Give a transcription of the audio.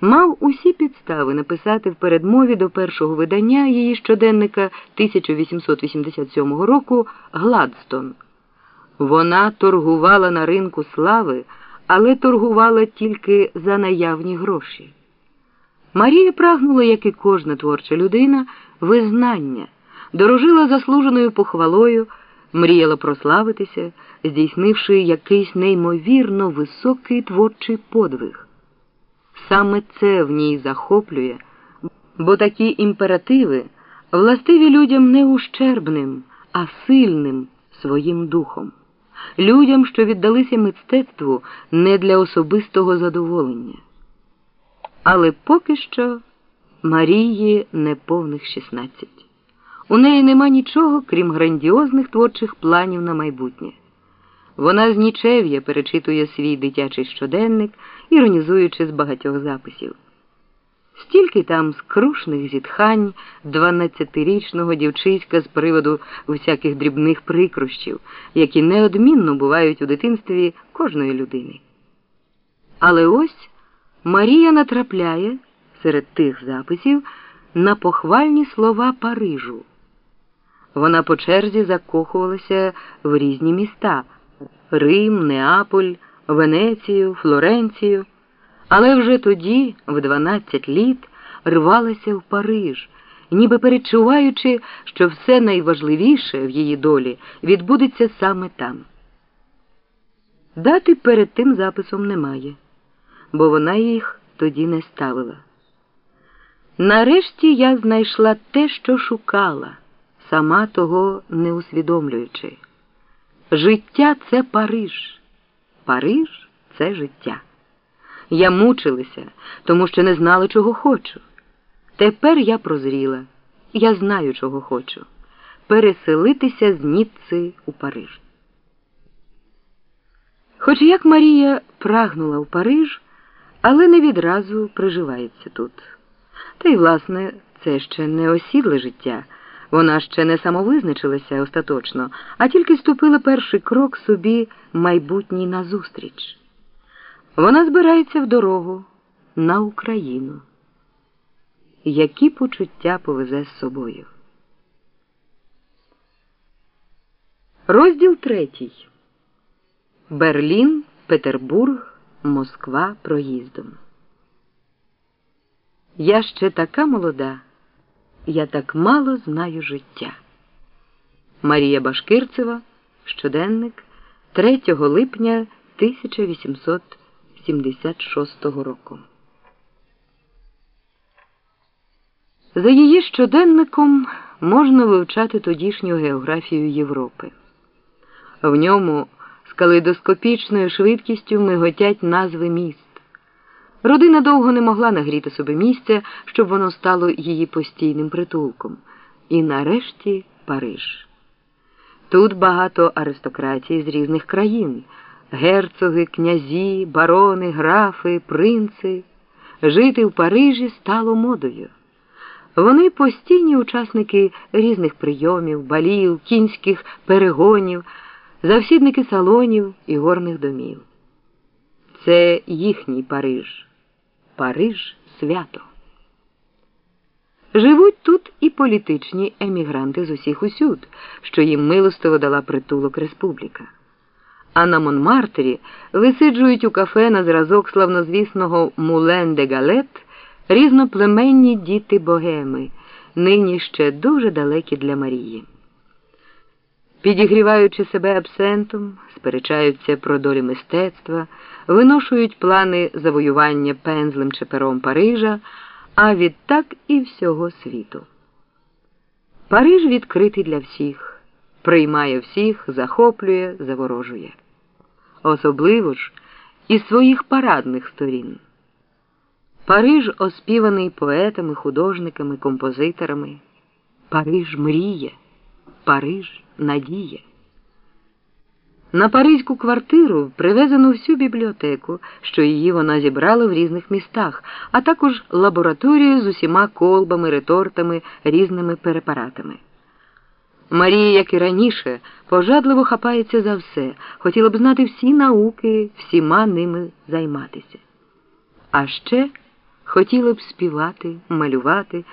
мав усі підстави написати в передмові до першого видання її щоденника 1887 року Гладстон. Вона торгувала на ринку слави, але торгувала тільки за наявні гроші. Марія прагнула, як і кожна творча людина, визнання, дорожила заслуженою похвалою, мріяла прославитися, здійснивши якийсь неймовірно високий творчий подвиг. Саме це в ній захоплює, бо такі імперативи властиві людям не ущербним, а сильним своїм духом, людям, що віддалися мистецтву не для особистого задоволення. Але поки що Марії неповних 16. У неї нема нічого, крім грандіозних творчих планів на майбутнє. Вона з нічев'я перечитує свій дитячий щоденник, іронізуючи з багатьох записів. Стільки там скрушних зітхань дванадцятирічного дівчиська з приводу всяких дрібних прикрощів, які неодмінно бувають у дитинстві кожної людини. Але ось Марія натрапляє серед тих записів на похвальні слова Парижу. Вона по черзі закохувалася в різні міста Рим, Неаполь, Венецію, Флоренцію, але вже тоді, в 12 літ, рвалася в Париж, ніби перечуваючи, що все найважливіше в її долі відбудеться саме там. Дати перед тим записом немає, бо вона їх тоді не ставила. Нарешті я знайшла те, що шукала, сама того не усвідомлюючи. Життя це Париж, Париж це життя. Я мучилася, тому що не знала, чого хочу. Тепер я прозріла, я знаю, чого хочу переселитися з Ніцци у Париж. Хоч як Марія прагнула в Париж, але не відразу приживається тут. Та й, власне, це ще не осідле життя. Вона ще не самовизначилася остаточно, а тільки ступила перший крок собі майбутній назустріч. Вона збирається в дорогу на Україну. Які почуття повезе з собою? Розділ третій. Берлін, Петербург, Москва проїздом. Я ще така молода, я так мало знаю життя. Марія Башкирцева, щоденник 3 липня 1876 року. За її щоденником можна вивчати тодішню географію Європи. В ньому з калейдоскопічною швидкістю миготять назви міст. Родина довго не могла нагріти собі місця, щоб воно стало її постійним притулком. І нарешті Париж. Тут багато аристократії з різних країн герцоги, князі, барони, графи, принци. Жити в Парижі стало модою. Вони постійні учасники різних прийомів, балів, кінських перегонів, завсідники салонів і горних домів. Це їхній Париж. Париж свято. Живуть тут і політичні емігранти з усіх усюд, що їм милостиво дала притулок республіка. А на Монмартері висиджують у кафе на зразок славнозвісного Мулен де Галет різноплеменні діти богеми, нині ще дуже далекі для Марії. Підігріваючи себе абсентом, сперечаються про долі мистецтва, виношують плани завоювання пензлем чи пером Парижа, а відтак і всього світу. Париж відкритий для всіх, приймає всіх, захоплює, заворожує. Особливо ж із своїх парадних сторін. Париж оспіваний поетами, художниками, композиторами. Париж мріє, Париж надія. На паризьку квартиру привезено всю бібліотеку, що її вона зібрала в різних містах, а також лабораторію з усіма колбами, ретортами, різними препаратами. Марія, як і раніше, пожадливо хапається за все, хотіла б знати всі науки, всіма ними займатися. А ще Хотіли б співати, малювати,